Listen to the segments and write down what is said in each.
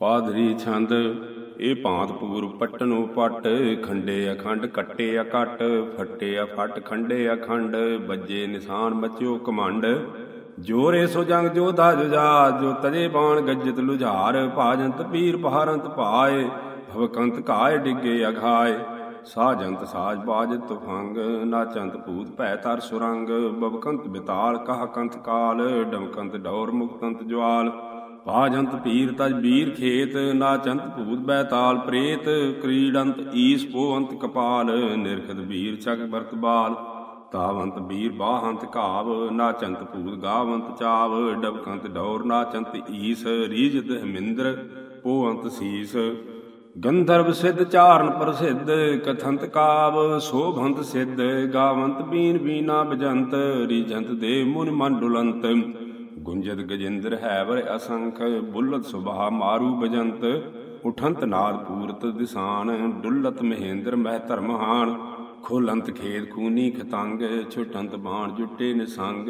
ਪਾਧਰੀ ਛੰਦ, ਇਹ ਭਾਂਤ ਪੂਰ ਪਟਨੋ ਪਟ, ਖੰਡੇ ਅਖੰਡ, ਕੱਟੇ ਅਕਟ, ਫੱਟੇ ਅਫਟ, ਖੰਡੇ ਅਖੰਡ, ਬੱਜੇ ਨਿਸ਼ਾਨ ਬਚਿਓ ਕਮੰਡ ਜੋਰੇ ਸੋ ਜੰਗ ਜੋਧਾ ਜੁਜਾ ਜੋ ਤਜੇ ਬਾਣ ਗੱਜਤ ਲੁਝਾਰ, ਭਾਜੰਤ ਪੀਰ ਪਹਾਰੰਤ ਪਾਏ, ਭਵਕੰਤ ਕਾਏ ਡਿੱਗੇ ਅਘਾਏ ਸਾਜੰਤ ਸਾਜ ਬਾਜ ਤੁਫੰਗ ਨਾਚੰਤ ਭੂਤ ਭੈ ਤਰ ਸੁਰੰਗ, ਬਵਕੰਤ ਬਿਤਾਲ ਕਹ ਕੰਤ ਕਾਲ, ਡਮਕੰਤ ਡੌਰ ਮੁਕਤੰਤ ਜਵਾਲ ਪਾਜੰਤ ਪੀਰ ਤਜ ਬੀਰ ਖੇਤ, ਨਾਚੰਤ ਭੂਤ ਬੈਤਾਲ ਪ੍ਰੇਤ ਕ੍ਰੀਡੰਤ ਈਸ ਪੋਵੰਤ ਕਪਾਲ, ਨਿਰਖਤ ਬੀਰ ਚਕ ਵਰਤ ਬਾਲ। ਤਾਵੰਤ ਬੀਰ ਬਾਹੰਤ ਘਾਵ, ਨਾਚੰਤ ਭੂਤ ਗਾਵੰਤ ਚਾਵ, ਡਬਕੰਤ ਡੌਰ ਨਾਚੰਤ ਈਸ ਰੀਜਤ ਹਮਿੰਦਰ ਪੋਵੰਤ ਸੀਸ। ਗੰਧਰਵ ਸਿੱਧ ਚਾਰਨ ਪ੍ਰਸਿੱਧ, ਕਥੰਤ ਕਾਵ, ਸੋਭੰਤ ਸਿੱਧ, ਗਾਵੰਤ ਬੀਨ ਬੀਨਾ ਬਜੰਤ ਰੀਜੰਤ ਦੇ ਮੁਨ ਮੰਡੁਲੰਤ। ਗੁੰਜਤ ਗਜਿੰਦਰ ਹੈ ਵਰ ਅਸੰਖ, ਬੁੱਲਤ ਸੁਭਾ ਮਾਰੂ ਬਜੰਤ, ਉਠੰਤ ਨਾਦ ਪੂਰਤ ਦਿਸਾਨ, ਡੁੱਲਤ ਮਹੇਂਦਰ ਮਹਿ ਧਰਮਹਾਨ ਖੋਲੰਤ ਖੇਦ ਖੂਨੀ ਖਤੰਗ, ਛੁਟੰਤ ਬਾਣ ਜੁੱਟੇ ਨਿਸੰਗ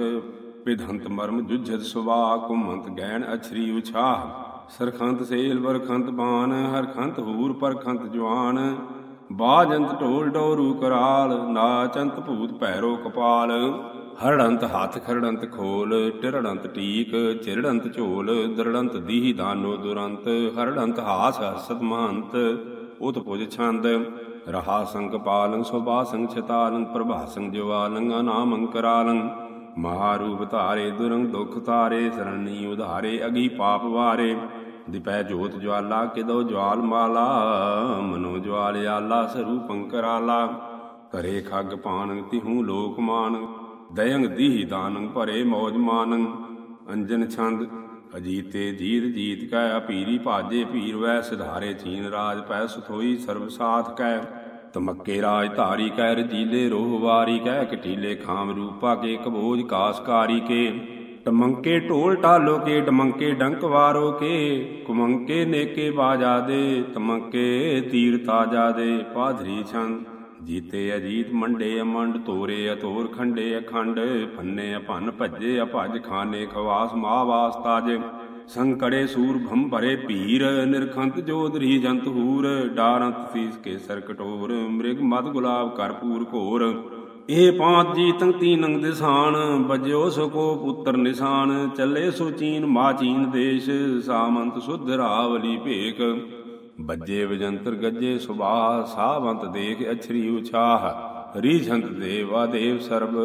ਵਿਧੰਤ ਮਰਮ ਜੁਝਤ ਸੁਭਾ ਕੁਮੰਤ ਗੈਣ ਅਛਰੀ ਉਛਾਹ। ਸਰਖੰਤ ਸੇਲ ਵਰਖੰਤ ਬਾਣ, ਹਰਖੰਤ ਹੂਰ ਪਰਖੰਤ ਜਵਾਨ ਬਾਜੰਤ ਢੋਲ ਡੋਰੂ ਕਰਾਲ, ਨਾਚੰਤ ਭੂਤ ਭੈਰੋ ਕਪਾਲ। ਹਰੜੰਤ ਹੱਥ ਖਰੜੰਤ ਖੋਲ, ਟਿਰੜੰਤ ਟੀਕ, ਚਿਰੜੰਤ ਝੋਲ, ਦਰੜੰਤ ਦੀਹ ਦਾਨੋ ਦੁਰੰਤ, ਹਰੜੰਤ ਹਾਸ ਹਸਤ ਮਹੰਤ ਉਤ ਪੁਜ ਛੰਦ, ਰਹਾ ਸੰਗ ਪਾਲੰ, ਸੁਭਾ ਸੰਗ ਛਤਾਲੰ, ਪ੍ਰਭਾ ਸੰਗ ਜਵਾਲੰ, ਅਨਾਮੰ ਕਰਾਲੰ ਮਹਾਰੂਪ ਧਾਰੇ, ਦੁਰੰਗ ਦੁਖ ਧਾਰੇ, ਸਰਣੀ ਉਧਾਰੇ, ਅਗੀ ਪਾਪ ਵਾਰੇ। ਦਿਪੈ ਜੋਤ ਜਵਾਲਾ, ਕਿਦੋ ਜਵਾਲ ਮਾਲਾ, ਮਨੋ ਜਵਾਲ ਆਲਾ, ਸਰੂਪੰ ਕਰਾਲਾ ਕਰੇ ਖੱਗ ਪਾਨ ਤਿਹੂ ਲੋਕ ਮਾਨ ਦਯੰਗ ਦੀਹ ਦਾਨੰ ਭਰੇ ਮੌਜ ਮਾਨੰ। ਅੰਜਨ ਛੰਦ, ਅਜੀਤੇ ਜੀਤ ਜੀਤ ਕੈ ਅਪੀਰੀ ਭਾਜੇ ਪੀਰ ਵੈ, ਸਿਧਾਰੇ ਚੀਨ ਰਾਜ ਪੈ, ਸੁਥੋਈ ਸਰਬ ਸਾਥ ਕੈ। ਤਮੱਕੇ ਰਾਜ ਧਾਰੀ ਕੈ, ਰਜੀਲੇ ਰੋਹ ਵਾਰੀ ਕੈ, ਕਟੀਲੇ ਖਾਮ ਰੂਪਾ ਕੇ, ਕਬੋਜ ਕਾਸਕਾਰੀ ਕੇ। ਟਮੰਕੇ ਢੋਲ ਢਾਲੋ ਕੇ, ਡਮੰਕੇ ਡੰਕ ਵਾਰੋ ਕੇ। ਕੁਮੰਕੇ ਨੇਕੇ ਬਾਜਾ ਦੇ, ਤਮੰਕੇ ਤੀਰ ਤਾਜਾ ਦੇ, ਪਾਧਰੀ ਛੰਦ। ਜੀਤੇ ਅਜੀਤ, ਮੰਡੇ ਅਮੰਡ, ਤੋਰੇ ਅਤੋਰ, ਖੰਡੇ ਅਖੰਡ ਫੰਨੇ ਅਪਨ, ਭੱਜੇ ਅਭਜ, ਖਾਨੇ ਖਵਾਸ, ਮਾਵਾਸ ਤਾਜ। ਸੰਕੜੇ ਸੂਰ ਭੰ ਭਰੇ ਭੀਰ, ਨਿਰਖੰਤ ਜੋਦਰੀ ਜੰਤ ਹੂਰ, ਡਾਰੰਤ ਸੀਸ ਕੇ ਸਰ ਕਟੋਰ, ਮ੍ਰਿਗ ਮਦ ਗੁਲਾਬ ਕਰਪੂਰ ਘੋਰ। ਇਹ ਪਾਂਤ ਜੀ ਤੰ ਤੀਨੰਗ ਦਿਸਾਨ ਬਜਿਓ ਸਕੋ ਪੁੱਤਰ ਨਿਸ਼ਾਨ, ਚੱਲੇ ਸੋ ਚੀਨ, ਮਾ ਚੀਨ ਦੇਸ਼, ਸਾਮੰਤ ਸੁਧ ਰਾਵਲੀ ਭੇਕ ਬੱਜੇ ਵਜੰਤਰ ਗੱਜੇ ਸੁਭਾ ਸਾਵੰਤ ਦੇਖ ਅਛਰੀ ਉਛਾਹ, ਰੀਝੰਤ ਦੇਵਾ ਦੇਵ ਸਰਬ,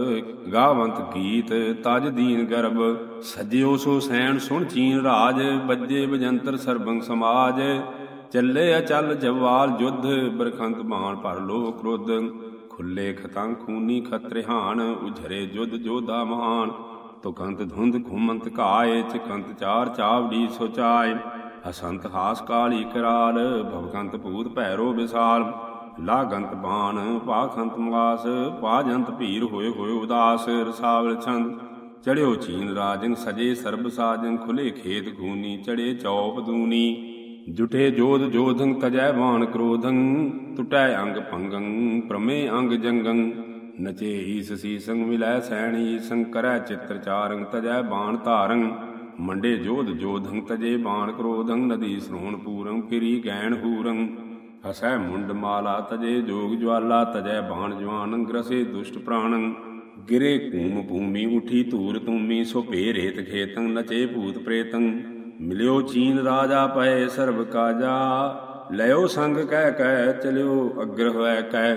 ਗਾਵੰਤ ਗੀਤ ਤਜ ਦੀਨ ਗਰਬ। ਸਜਿਓ ਸੋ ਸੈਣ ਸੁਣ ਚੀਨ ਰਾਜ, ਬੱਜੇ ਵਜੰਤਰ ਸਰਬੰਗ ਸਮਾਜ। ਚੱਲੇ ਅਚਲ ਜਵਾਲ ਜੁਧ ਬਰਖੰਤ ਬਾਣ ਪਰ ਲੋ ਕ੍ਰੋਧ। ਖੁੱਲੇ ਖਤੰ ਖੂਨੀ ਖਤਰਿਹਾਨ, ਉਝਰੇ ਜੁਧ ਜੋਧਾ ਮਹਾਨ ਤੁਕੰਤ ਧੁੰਦ ਘੁਮੰਤ ਕਾਏ ਚਕੰਤ ਚਾਰ ਚਾਵੜੀ ਸੋਚਾਏ। ਹਸੰਤ ਹਾਸ ਕਾਲੀ ਕਰਾਲ ਭਵਕੰਤ ਭੂਤ ਭੈਰੋ ਵਿਸਾਲ। ਲਾਗੰਤ ਬਾਣ, ਪਾਖੰਤ ਮਾਸ ਪਾਜੰਤ ਭੀਰ ਹੋਏ ਹੋਏ ਉਦਾਸ, ਰਸਾਵਲ ਛੰਦ। ਚੜਿਓ ਚੀਨ ਰਾਜਨ ਸਜੇ ਸਰਬ ਸਾਜਨ ਖੁਲੇ ਖੇਤ ਖੂਨੀ ਚੜੇ ਚੌਪ ਦੂਨੀ। ਜੁਟੇ ਜੋਧ ਜੋਧੰ, ਤਜੈ ਬਾਣ ਕ੍ਰੋਧੰ ਟੁਟੈ ਅੰਗ ਭੰਗੰ ਪ੍ਰਮੇ ਅੰਗ ਜੰਗੰ। ਨਚੇ ਈਸ ਸੀ ਸੰਗ ਮਿਲੈ ਸੈਣੀ ਸੰਕਰੈ ਚਿਤ੍ਰ ਚਾਰੰ, ਤਜੈ ਬਾਣ ਧਾਰੰ। ਮੰਡੇ ਜੋਧ ਜੋਧੰ ਤਜੇ ਬਾਣ ਕ੍ਰੋਧੰ, ਨਦੀ ਸਰੋਣ ਪੂਰੰ, ਕਿਰੀ ਗੈਣ ਹੂਰੰ। ਹਸੈ ਮੁੰਡ ਮਾਲਾ ਤਜੇ, ਜੋਗ ਜਵਾਲਾ ਤਜੈ ਬਾਣ ਜਵਾਨ, ਗ੍ਰਸੇ ਦੁਸ਼ਟ ਪ੍ਰਾਣੰ। ਗਿਰੇ ਕੂਮ ਭੂਮੀ ਉਠੀ ਧੂਰ ਤੂਮੀ ਸੋ ਭੇਰੇਤ ਖੇਤੰ, ਨਚੇ ਭੂਤ ਪ੍ਰੇਤੰ। ਮਿਲਿਓ ਚੀਨ ਰਾਜਾ ਪਏ ਸਰਬ ਕਾਜਾ, ਲਿਓ ਸੰਗ ਕਹਿ ਕਹਿ ਚਲਿਓ ਅਗਰ ਹੋਇ ਕਹਿ।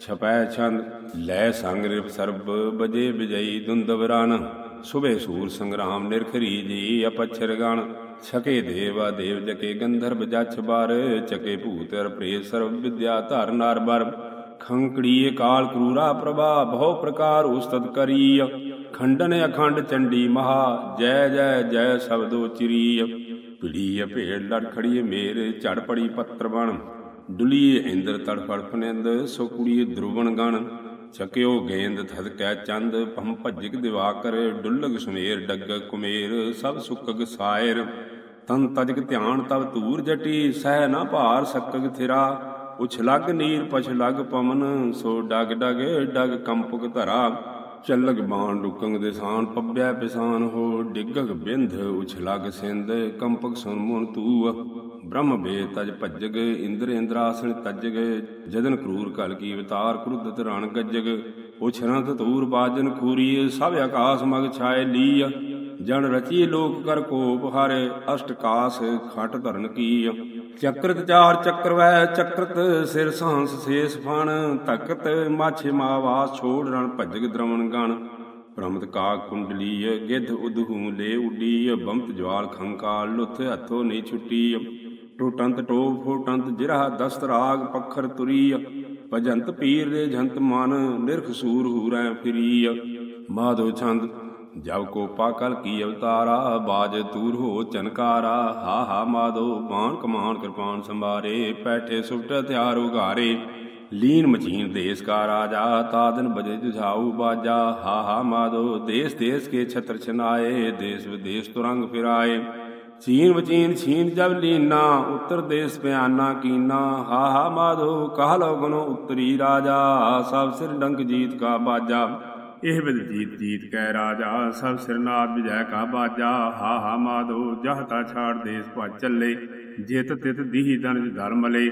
ਛਪੈ ਛੰਦ, ਲੈ ਸੰਗ ਰਿਪ ਸਰਬ, ਬਜੇ ਵਿਜਈ ਦੁੰਦਵਰਾਨ ਸੁਬੇ ਸੂਰ ਸੰਗਰਾਮ ਨਿਰਖਰੀ ਜੀ, ਅਪਛਰ ਗਣ। ਛਕੇ ਦੇਵਾ ਦੇਵ ਜਕੇ ਗੰਧਰਵ ਜਛ ਬਾਰ। ਚਕੇ ਭੂਤ ਪ੍ਰੇ ਸਰਵ ਵਿਦਿਆ ਧਰ ਨਾਰ ਬਰ। ਖੰਕੜੀ ਕਾਲ ਕਰੂਰਾ ਪ੍ਰਭਾ, ਬਹੁ ਪ੍ਰਕਾਰ ਉਸਤਤ ਕਰੀ ਖੰਡਨ ਅਖੰਡ ਚੰਡੀ ਮਹਾ, ਜੈ ਜੈ ਜੈ ਸ਼ਬਦੋ ਚਿਰੀ ਪਿੜੀ ਭੇੜ ਲੜ ਖੜੀ ਮੇਰ ਝੜ ਪੜੀ ਪੱਤਰ ਬਣ। ਡੁਲੀਏ ਇੰਦਰ ਤੜਫੜ ਫਨਿੰਦ ਸੋ ਕੁੜੀਏ ਧਰੁਵਣ ਗਣ। ਛਕਿਓ ਗੇਂਦ ਥਦਕੈ ਚੰਦ, ਭੰ ਭਜਿਕ ਦਿਵਾਕਰ, ਡੁੱਲਗ ਸੁਮੇਰ, ਡੱਗ ਕੁਮੇਰ, ਸਭ ਸੁਕਗ ਸਾਇਰ। ਤਨ ਤਜਕ ਧਿਆਨ ਤਬ ਧੂਰ ਜਟੀ, ਸਹਿ ਨਾ ਭਾਰ ਸਕਗ ਥਿਰਾ। ਉਛਲਗ ਨੀਰ ਪਛ ਲਗ ਪਮਨ ਸੋ ਡਗ ਡਗ ਡਗ ਕੰਪਕ ਧਰਾ। ਚੱਲਗ ਬਾਣ ਰੁਕੰਗ ਦੇਸਾਨ, ਪੱਬਿਆ ਪਿਸਾਨ ਹੋ, ਡਿੱਗਗ ਬਿੰਧ ਉਛਲਗ ਸਿੰਧ, ਕੰਪਕ ਸੁਨ ਮੁਨ ਤੂ ਬ੍ਰਹਮ ਬੇ ਤਜ ਭਜਗ, ਇੰਦਰ ਇੰਦਰਾਸਨ ਤਜਗ, ਜਦਨ ਕਰੂਰ ਕਲ ਕੀ ਅਵਤਾਰ ਕ੍ਰੁੱਧਤ ਰਣ ਗੱਜਗ ਉਛਰੰਤ ਤੂਰ ਬਾਜਨ ਖੂਰੀ, ਸਭ ਆਕਾਸ ਮਗ ਛਾਏ ਲੀ ਜਨ ਰਚੀ ਲੋਕ ਕਰ ਕੋਪ ਹਰ ਅਸ਼ਟਕਾਸ ਖਟ ਧਰਨ ਕੀ ਚੱਕਰਤ ਚਾਰ ਚੱਕਰ ਵੈ, ਚੱਕਰਤ ਸਿਰ ਸਾਂਸ ਸੇਸ ਫਣ ਤਕਤ ਮਾਛੇ ਮਾਵਾਸ ਛੋੜ ਰਣ ਭਜਗ ਦਰਵਣ ਗਣ। ਪ੍ਰਮਤ ਕਾ ਕੁੰਡਲੀ ਗਿੱਧ ਉਦਹੂ ਲੈ ਉਡੀ ਬੰਤ ਜਵਾਲ ਖੰਕਾਲ ਲੁੱਥ ਹੱਥੋਂ ਨਹੀਂ ਛੁੱਟੀ ਟੋਟੰਤ ਟੋਪ ਫੋਟੰਤ ਜਿਰਹ ਦਸਤ ਰਾਗ ਪੱਖਰ ਤੁਰੀ ਭਜੰਤ ਪੀਰ ਦੇ ਜੰਤ ਮਨ ਨਿਰਖ ਸੂਰ ਹੂਰੈ ਫਿਰੀ ਮਾਧੋ ਛੰਦ, ਜਬ ਕੋ ਪਾਕਲ ਕੀ ਅਵਤਾਰਾ, ਬਾਜ ਤੂਰ ਹੋ ਚਨਕਾਰਾ। ਹਾ ਹਾ ਮਾਧੋ ਬਾਣ ਕਮਾਨ ਕਿਰਪਾਨ ਸੰਭਾਰੇ, ਪੈਠੇ ਸੁਫਟ ਤਿਆਰ ਉਗਾਰੇ ਲੀਨ ਮਚੀਨ ਦੇਸ ਕਾ ਰਾਜਾ ਤਾਦਨ ਬਜੇ ਜੁਝਾਉ ਬਾਜਾ। ਹਾ ਹਾ ਮਾਧੋ ਦੇਸ ਦੇਸ ਕੇ ਛਤਰ ਛਨਾਏ, ਦੇਸ ਵਿਦੇਸ ਤੁਰੰਗ ਫਿਰਾਏ। ਚੀਨ ਵਚੀਨ ਛੀਨ ਜਬ ਲੀਨਾ, ਉੱਤਰ ਦੇਸ ਪਿਆਨਾ ਕੀਨਾ। ਹਾ ਹਾ ਮਾਧੋ ਕਹ ਲੋ ਗਨੋ ਉੱਤਰੀ ਰਾਜਾ, ਸਭ ਸਿਰ ਡੰਕ ਜੀਤ ਕਾ ਬਾਜਾ। ਇਹ ਬਿਦ ਜੀਤ ਜੀਤ ਕੈ ਰਾਜਾ, ਸਭ ਸਿਰਨਾਥ ਵਿਜੈ ਕਾ ਬਾਜਾ। ਹਾ ਹਾ ਮਾਧੋ ਜਹਤਾ ਛਾੜ ਦੇਸ ਭਜ ਚੱਲੇ, ਜਿਤ ਤਿਤ ਦੀਹੀ ਦਨਜ ਧਰਮ ਲੇ।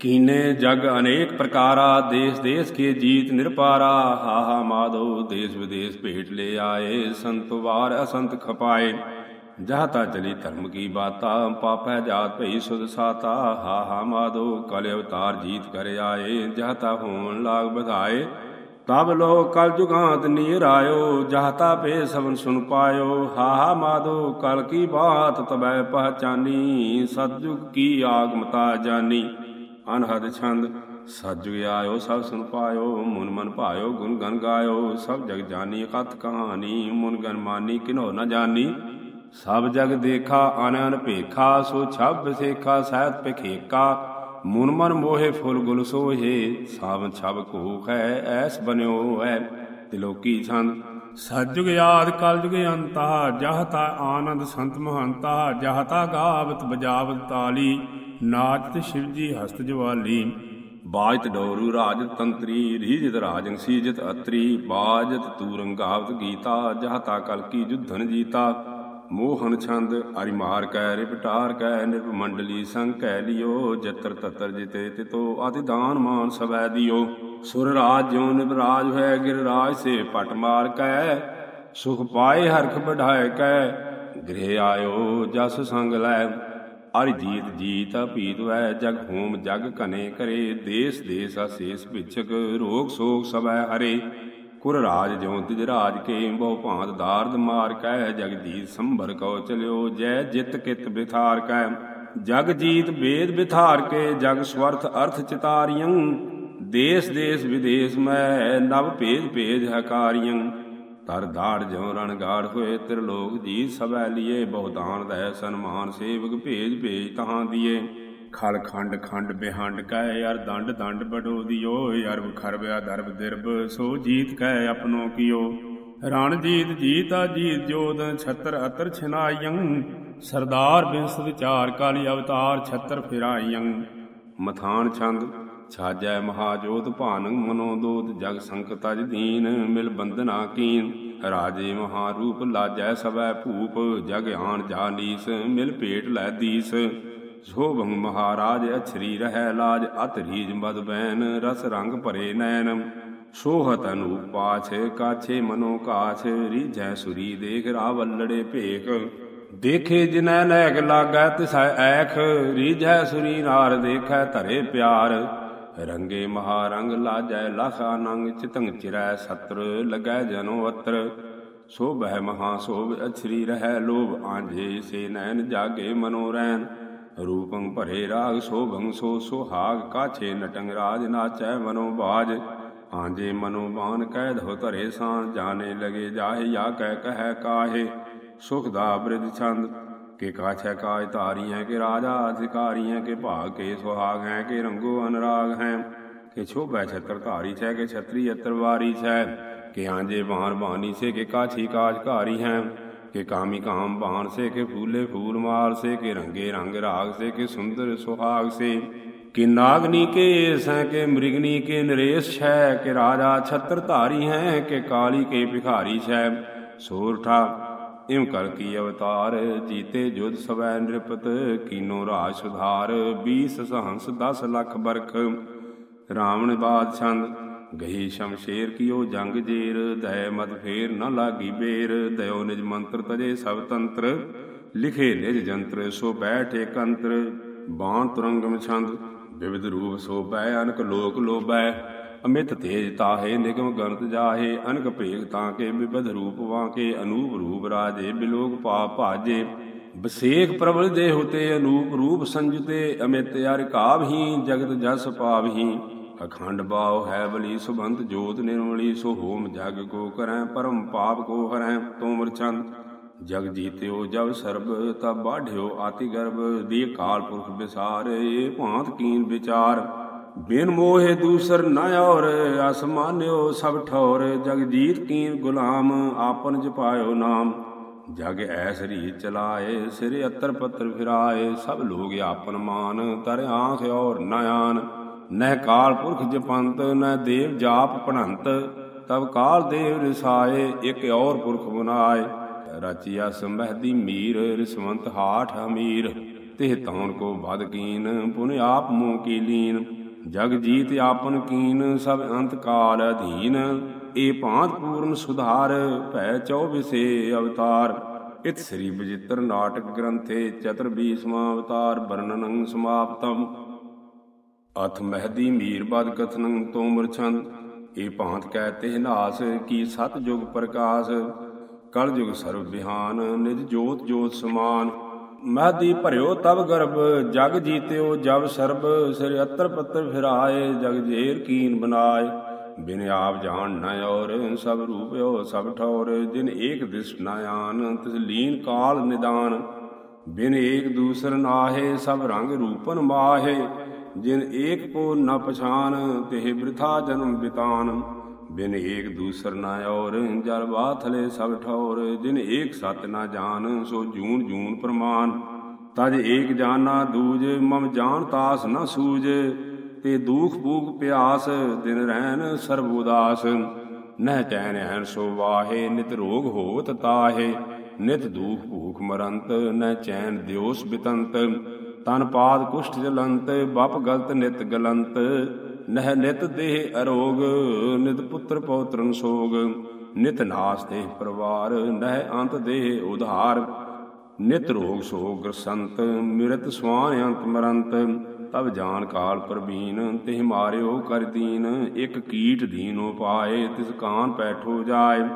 ਕੀਨੇ ਜਗ ਅਨੇਕ ਪ੍ਰਕਾਰਾ, ਦੇਸ ਦੇਸ ਕੇ ਜੀਤ ਨਿਰਪਾਰਾ। ਹਾ ਹਾ ਮਾਧੋ ਦੇਸ ਵਿਦੇਸ ਭੇਟ ਲੈ ਆਏ, ਸੰਤ ਵਾਰ ਅਸੰਤ ਖਪਾਏ। ਜਹਤਾ ਚਲੀ ਧਰਮ ਕੀ ਬਾਤਾ, ਪਾਪੈ ਜਾਤ ਭਈ ਸੁਧ ਸਾਤਾ, ਹਾ ਹਾ ਮਾਧੋ ਕਲ ਅਵਤਾਰ ਜੀਤ ਕਰ ਆਏ ਜਹਤਾ ਹੋਣ ਲਾਗ ਵਧਾਏ। ਤਬ ਲੋ ਕਲ ਜੁਗਾਂਤ ਨੀਰ ਆਇਓ ਜਹਤਾ ਪੇ ਸਵਨ ਸੁਨ ਪਾਇਓ। ਹਾ ਹਾ ਮਾਧੋ ਕਲ ਕੀ ਬਾਤ, ਤਬੈ ਪਹਿਚਾਨੀ, ਸਤਜੁਗ ਕੀ ਆਗਮਤਾ ਜਾਨੀ। ਅਨਹਦ ਛੰਦ, ਸਤਜੁਗ ਆਇਓ, ਸਭ ਸੁਨ ਪਾਇਓ, ਮਨ ਮਨ ਭਾਇਓ, ਗੁਣ ਗਨ ਗਾਇਓ, ਸਭ ਜਗ ਜਾਨੀ ਕਥ ਕਹਾਣੀ, ਮਨ ਗਨ ਮਾਨੀ, ਕਿਨੋ ਨ ਜਾਨੀ। ਸਭ ਜਗ ਦੇਖਾ ਅਨਨ ਭੇਖਾ ਸੋ ਛਬ ਸੇਖਾ ਸਹਿਤ ਪਖੇਕਾ ਮਨ ਮਨ ਮੋਹੇ ਫੁੱਲ ਗੁਲ ਸੋਹੇ ਸਾਵ ਛਬ ਕੋਖ ਹੈ ਐਸ ਬਨਿਓ ਹੈ ਤਿਲੋਕੀ ਛੰਦ। ਸਤਜੁਗ ਯਾਦ ਕਲਜੁਗ ਅੰਤਾ ਜਹਤਾ ਆਨੰਦ ਸੰਤ ਮਹੰਤਾ ਜਹਤਾ ਗਾਵਤ ਬਜਾਵਤ ਤਾਲੀ ਨਾਚਤ ਸ਼ਿਵਜੀ ਹਸਤ ਜਵਾਲੀ ਬਾਜਤ ਡੋਰੂ ਰਾਜ ਤੰਤਰੀ ਰੀਜਤ ਰਾਜੰ ਸੀਜਤ ਅਤਰੀ ਬਾਜਤ ਤੂਰੰਗਾਵਤ ਗੀਤਾ ਜਹਤਾ ਕਲਕੀ ਜੁਧਨ ਜੀਤਾ। ਮੋਹਨ ਛੰਦ ਅਰਿ ਮਾਰ ਕੈ ਰਿਪਟਾਰ ਕੈ ਨਿਰਭ ਮੰਡਲੀ ਸੰਗ ਕੈ ਲਿਓ, ਜਤਰ ਤਤਰ ਜਿਤੇ ਤਿਤੋ, ਆਦਿ ਦਾਨ ਮਾਨ ਸਵੈ ਦਿਓ। ਸੁਰ ਰਾਜ ਜਿਉ ਨਿਭ ਰਾਜ ਗਿਰ ਰਾਜ ਸੇ ਪਟ ਮਾਰ ਕੈ। ਸੁਖ ਪਾਏ ਹਰਖ ਬਢਾਏ ਕੈ, ਗ੍ਰਹਿ ਆਇਓ, ਜਸ ਸੰਗ ਲੈ। ਅਰਿ ਜੀਤ ਜੀਤ ਪੀਤ ਵੈ, ਜਗ ਹੋਮ ਜਗ ਕਨੇ ਕਰੇ ਦੇਸ ਦੇਸ ਅਸੇਸ ਭਿਛਕ ਰੋਗ ਸੋਗ ਸਵੈ ਹਰੇ। ਕੁਰ ਰਾਜ ਜਿਉ ਤਿਜ ਰਾਜ ਕੇ ਬਹੁ ਭਾਂਤ ਦਾਰਦ ਮਾਰ ਕੈ ਜਗਜੀਤ ਸੰਭਰ ਕਉ ਚਲਿਓ, ਜੈ ਜਿਤ ਕਿਤ ਬਿਥਾਰ ਕੈ। ਜਗ ਜੀਤ ਵੇਦ ਬਿਥਾਰ ਕੇ, ਜਗ ਸਵਰਥ ਅਰਥ ਚਿਤਾਰੀਆਂ ਦੇਸ ਦੇਸ ਵਿਦੇਸ ਮੈਂ, ਨਵ ਭੇਜ ਭੇਜ ਹਕਾਰੀਆਂ ਤਰ ਦਾੜ ਜਿਉ ਰਣ ਗਾੜ ਹੋਏ, ਤਿਰਲੋਕ ਜੀ ਸਭੈ ਲੀਏ ਬਹੁਦਾਨ ਦੈ ਸਨਮਾਨ ਸੇਵਕ ਭੇਜ ਭੇਜ ਤਹਾਂ ਦੀਏ। ਖਲ ਖੰਡ ਖੰਡ ਬਿਹੰਡ ਕੈ ਯਾਰ ਦੰਡ ਦੰਡ ਬਡੋ ਦਿਓ ਅਰਬ ਖਰਬਿਆ ਦਰਬ ਦਿਰਬ, ਸੋ ਜੀਤ ਕੈ ਆਪਣੋ ਕੀਓ। ਰਣ ਜੀਤ ਜੀਤਾ ਜੀਤ ਜੋਦ ਛਤਰ ਅਤਰ ਛਨਾਈਆਂ। ਸਰਦਾਰ ਬਿੰਸ ਵਿਚਾਰ ਕਾਲੀ ਅਵਤਾਰ, ਛਤਰ ਫਿਰਾਈਆਂ। ਮਥਾਨ ਛੰਦ, ਛਾਜੈ ਮਹਾਜੋਤ ਭਾਨੰ, ਮਨੋ ਦੋਤ ਜਗ ਸੰਕ ਤਜ ਦੀਨ, ਮਿਲ ਬੰਦਨਾ ਕੀਨ। ਰਾਜੇ ਮਹਾਰੂਪ ਲਾਜੈ ਸਵੈ ਭੂਪ, ਜਗ ਆਣ ਜਾਨੀਸ ਮਿਲ ਭੇਟ ਲੈ ਦੀਸ। ਸੋਭੰ ਮਹਾਰਾਜ ਅਛਰੀ ਰਹਿ ਲਾਜ, ਅਤ ਰੀਜ ਮਦ ਬੈਨ, ਰਸ ਰੰਗ ਭਰੇ ਨੈਨ ਸੋਹਤ ਅਨੂਪ ਪਾਛ, ਕਾਛੇ ਮਨੋ ਕਾਛ, ਰੀਝੈ ਸੁਰੀ ਦੇਖ ਰਾਵਲੜੇ ਭੇਖ। ਦੇਖੇ ਜਿਨੈ ਨੈਕ ਲਾਗੈ, ਤਿਸੈ ਐਖ। ਰੀਝੈ ਸੁਰੀ ਨਾਰ ਦੇਖੈ ਧਰੇ ਪਿਆਰ। ਰੰਗੇ ਮਹਾਰੰਗ ਲਾਜੈ, ਲਖਾ ਨੰਗ ਚਿਤੰਗ ਚਿਰੈ ਸਤਰ, ਲਗੈ ਜਨੋ ਅਤਰ। ਸੋਭੈ ਮਹਾ ਸੋਭ ਅਛਰੀ ਰਹਿ ਲੋਭ, ਆਂਝੇ ਸੇ ਨੈਣ ਜਾਗੇ ਮਨੋ ਰੈਨ ਰੂਪੰ ਭਰੇ ਰਾਗ ਸੋਭੰ ਸੋ ਸੁਹਾਗ, ਕਾਛੇ ਨਟੰਗ ਰਾਜ ਨਾਚੈ ਮਨੋ ਬਾਜ। ਆਂਜੇ ਮਨੋ ਬਾਨ ਕਹਿ ਧੋ ਧਰੇ ਸਾਂ ਜਾਣੇ ਲਗੇ ਜਾਹੇ ਯਾ ਕਹਿ ਕਹੈ ਕਾਹੇ। ਸੁਖ ਦਾ ਬ੍ਰਿਧ ਛੰਦ, ਕੇ ਕਾਛੈ ਕਾਜ ਧਾਰੀ ਹੈ ਕਿ ਰਾਜਾ ਅਧਿਕਾਰੀ ਹੈ ਕਿ ਭਾਗ, ਕੇ ਸੁਹਾਗ ਹੈ ਕੇ ਰੰਗੋ ਅਨਰਾਗ ਹੈ। ਕੇ ਛੋਭੈ ਛਤਰ ਧਾਰੀ ਛੈ, ਕੇ ਛਤਰੀ ਅਤਰ ਵਾਰੀ ਛੈ। ਕੇ ਆਂਜੇ ਬਾਣ ਬਾਨੀ ਸੇ ਕੇ ਕਾਛੀ ਕਾਜ ਘਾਰੀ ਹੈ। के कामी काम बहान से के फूले फूल माल से के रंगे रंग राग से के सुंदर सुहाग से कि नागनी के एस हैं के मृगनी के नरेश है के राजा छत्रधारी हैं के काली के भिखारी है सोरठा इम कर की अवतार जीते युद्ध सवै नृपत कीनो राज सुधार बीस सहंस दस लख बरख रावण बाद छंद ਗਹੀ ਸ਼ਮਸ਼ੇਰ ਕੀਓ ਜੰਗ ਜੇਰ ਦੈ ਮਤ ਫੇਰ ਨ ਲਾਗੀ ਬੇਰ। ਦਇਓ ਨਿਜ ਮੰਤਰ ਤਜੇ ਸਭ ਤੰਤਰ, ਲਿਖੇ ਨਿਜ ਜੰਤਰ ਸੋ ਬੈਠੇ ਕੰਤਰ। ਬਾਣ ਤੁਰੰਗਮ ਛੰਦ, ਵਿਵਿਧ ਰੂਪ ਸੋ ਬੈ ਅਨਕ ਲੋਕ ਲੋਬੈ ਅਮਿਤ ਤੇਜ ਤਾਹੇ, ਨਿਗਮ ਗਨਤ ਜਾਹੇ। ਅਨਕ ਭੇਗ ਤਾਂ ਕੇ ਵਿਵਧ ਰੂਪ ਵਾਕੇ। ਅਨੂਪ ਰੂਪ ਰਾਜੇ, ਬਿਲੋਕ ਪਾਪ ਭਾਜੇ। ਬਸੇਖ ਪ੍ਰਬਲ ਦੇ ਹੁਤੇ ਅਨੂਪ ਰੂਪ ਸੰਜੁਤੇ। ਅਮਿਤ ਅਰ ਕਾਵਹੀ ਜਗਤ ਜਸ ਪਾਵਹੀ ਅਖੰਡ ਬਾਉ ਹੈ ਬਲੀ ਸੁਬੰਤ ਜੋਤ ਨਿਰਮਲੀ, ਸੋ ਹੋਮ ਜਗ ਕੋ ਕਰੈ, ਪਰਮ ਪਾਪ ਕੋ ਹਰੈ ਤੋਮਰ ਚੰਦ ਜਗ ਜੀਤਿਓ ਜਬ ਸਰਬ, ਤਬ ਬਾਢਿਓ ਆਤਿ ਗਰਭ। ਦੀ ਕਾਲ ਪੁਰਖ ਵਿਸਾਰ ਏ ਭਾਂਤ ਕੀਨ ਵਿਚਾਰ। ਬਿਨ ਮੋਹਿ ਦੂਸਰ ਨ ਔਰ ਅਸਮਾਨਿਓ ਸਭ ਠੌਰ। ਜਗਜੀਤ ਕੀਨ ਗੁਲਾਮ, ਆਪਨ ਜਪਾਇਓ ਨਾਮ। ਜਗ ਐਸ ਰੀ ਚਲਾਏ, ਸਿਰ ਅਤਰ ਪੱਤਰ ਫਿਰਾਏ, ਸਭ ਲੋਗ ਆਪਨ ਮਾਨ, ਤਰ ਆਂਖ ਔਰ ਨਯਾਨ ਨਹਿ ਕਾਲ ਪੁਰਖ ਜਪੰਤ ਨ ਦੇਵ ਜਾਪ ਪਣੰਤ ਤਬ ਕਾਲ ਦੇਵ ਰਿਸਾਏ, ਇਕ ਔਰ ਪੁਰਖ ਬਨਾਏ। ਰਚਿਆ ਸੰਬਹਿਦੀ ਮੀਰ, ਰਿਸਵੰਤ ਹਾਠ ਅਮੀਰ। ਤਿਹ ਤੌਣ ਕੋ ਬਦ ਕੀਨ, ਪੁਨ ਆਪ ਮੂੰ ਕੀ ਲੀਨ। ਜਗ ਜੀਤ ਆਪਨ ਕੀਨ, ਸਭ ਅੰਤ ਕਾਲ ਅਧੀਨ। ਏ ਭਾਂਤ ਪੂਰਨ ਸੁਧਾਰ, ਭੈ ਚੌਬਿਸੇ ਅਵਤਾਰ। ਇਤ ਸ੍ਰੀ ਬਜਿੱਤਰ ਨਾਟਕ ਗ੍ਰੰਥੇ ਚਤੁਰ ਬੀਸਵਾਂ ਅਵਤਾਰ, ਵਰਣਨੰ ਸਮਾਪਤਮ ਅਥ ਮਹਿਦੀ ਮੀਰ ਬਦ ਕਥਨੰ ਤੋਮਰ ਛੰਦ ਏ ਭਾਂਤ ਕਹਿ ਤੇ ਨਾਸ, ਕੀ ਸਤ ਜੁਗ ਪ੍ਰਕਾਸ਼? ਕਲ ਜੁਗ ਸਰਬ ਵਿਹਾਨ, ਨਿਜ ਜੋਤ ਜੋਤ ਸਮਾਨ। ਮਹਦੀ ਭਰਿਓ ਤਬ ਗਰਭ ਜਗ ਜੀਤਿਓ ਜਬ ਸਰਬ, ਸਿਰ ਅਤਰ ਪੱਤਰ ਫਿਰਾਏ, ਜਗ ਜੇਰ ਕੀਨ ਬਨਾਏ। ਬਿਨ ਆਪ ਜਾਣ ਨ ਔਰ, ਸਭ ਰੂਪਿਓ ਸਭ ਠੌਰ, ਜਿਨ ਏਕ ਦਿਸ ਨ ਆਨ, ਤਿਸ ਲੀਨ ਕਾਲ ਨਿਦਾਨ। ਬਿਨ ਏਕ ਦੂਸਰ ਨਾਹੇ, ਸਭ ਰੰਗ ਰੂਪਨ ਮਾਹੇ। ਜਿਨ ਏਕ ਕੋ ਨ ਪਛਾਨ, ਤਿਹ ਬ੍ਰਿਥਾ ਜਨਮ ਬਿਤਾਨ। ਬਿਨ ਏਕ ਦੂਸਰ ਨਾ ਔਰ, ਜਲ ਬਾਥਲੇ ਸਭ ਠੌਰ। ਜਿਨ ਏਕ ਸਤ ਨਾ ਜਾਣ ਸੋ ਜੂਨ ਜੂਨ ਪ੍ਰਮਾਨ। ਤਜ ਏਕ ਜਾਨਾ ਦੂਜ, ਮਮ ਜਾਣ ਤਾਸ ਨ ਸੂਜ। ਤੇ ਦੂਖ ਭੂਖ ਪਿਆਸ, ਦਿਨ ਰਹਿਨ ਸਰਬ ਉਦਾਸ। ਨਹਿ ਚੈਨ ਐਨ ਸੋ ਵਾਹੇ, ਨਿਤ ਰੋਗ ਹੋਤ ਤਾਹੇ। ਨਿਤ ਦੂਖ ਭੂਖ ਮਰੰਤ, ਨਹਿ ਚੈਨ ਦਿਓਸ ਬਿਤੰਤ। ਤਨ ਪਾਦ ਕੁਸ਼ਟ ਜਲੰਤ, ਬਪ ਗਲਤ ਨਿਤ ਗਲੰਤ, ਨਹਿ ਨਿਤ ਦੇਹ ਅਰੋਗ, ਨਿਤ ਪੁੱਤਰ ਪੌਤਰਨ ਸੋਗ, ਨਿਤ ਨਾਸ ਦੇਹ ਪਰਵਾਰ, ਨਹਿ ਅੰਤ ਦੇਹ ਉਧਾਰ, ਨਿਤ ਰੋਗ ਸੋਗ ਗ੍ਰਸੰਤ, ਮਿਰਤ ਸਵਾਨ ਅੰਤ ਮਰੰਤ ਤਬ ਜਾਨ ਕਾਲ ਪ੍ਰਬੀਨ ਤਿਹ ਮਾਰਿਓ ਕਰ ਦੀਨ, ਇਕ ਕੀਟ ਦੀਨੋ ਪਾਏ ਤਿਸ ਕਾਨ ਪੈਠੋ ਜਾਏ,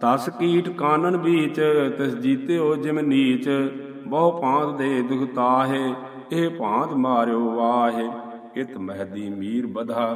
ਤਸ ਕੀਟ ਕਾਨਨ ਬੀਚ, ਤਿਸ ਜੀਤਿਓ ਜਿਮ ਨੀਚ ਬਹੁ ਭਾਂਤ ਦੇ ਦੁਖ ਤਾਹੇ ਇਹ ਭਾਂਤ ਮਾਰਿਓ ਵਾਹੇ ਇਤ ਮਹਿਦੀ ਮੀਰ ਬਧਾ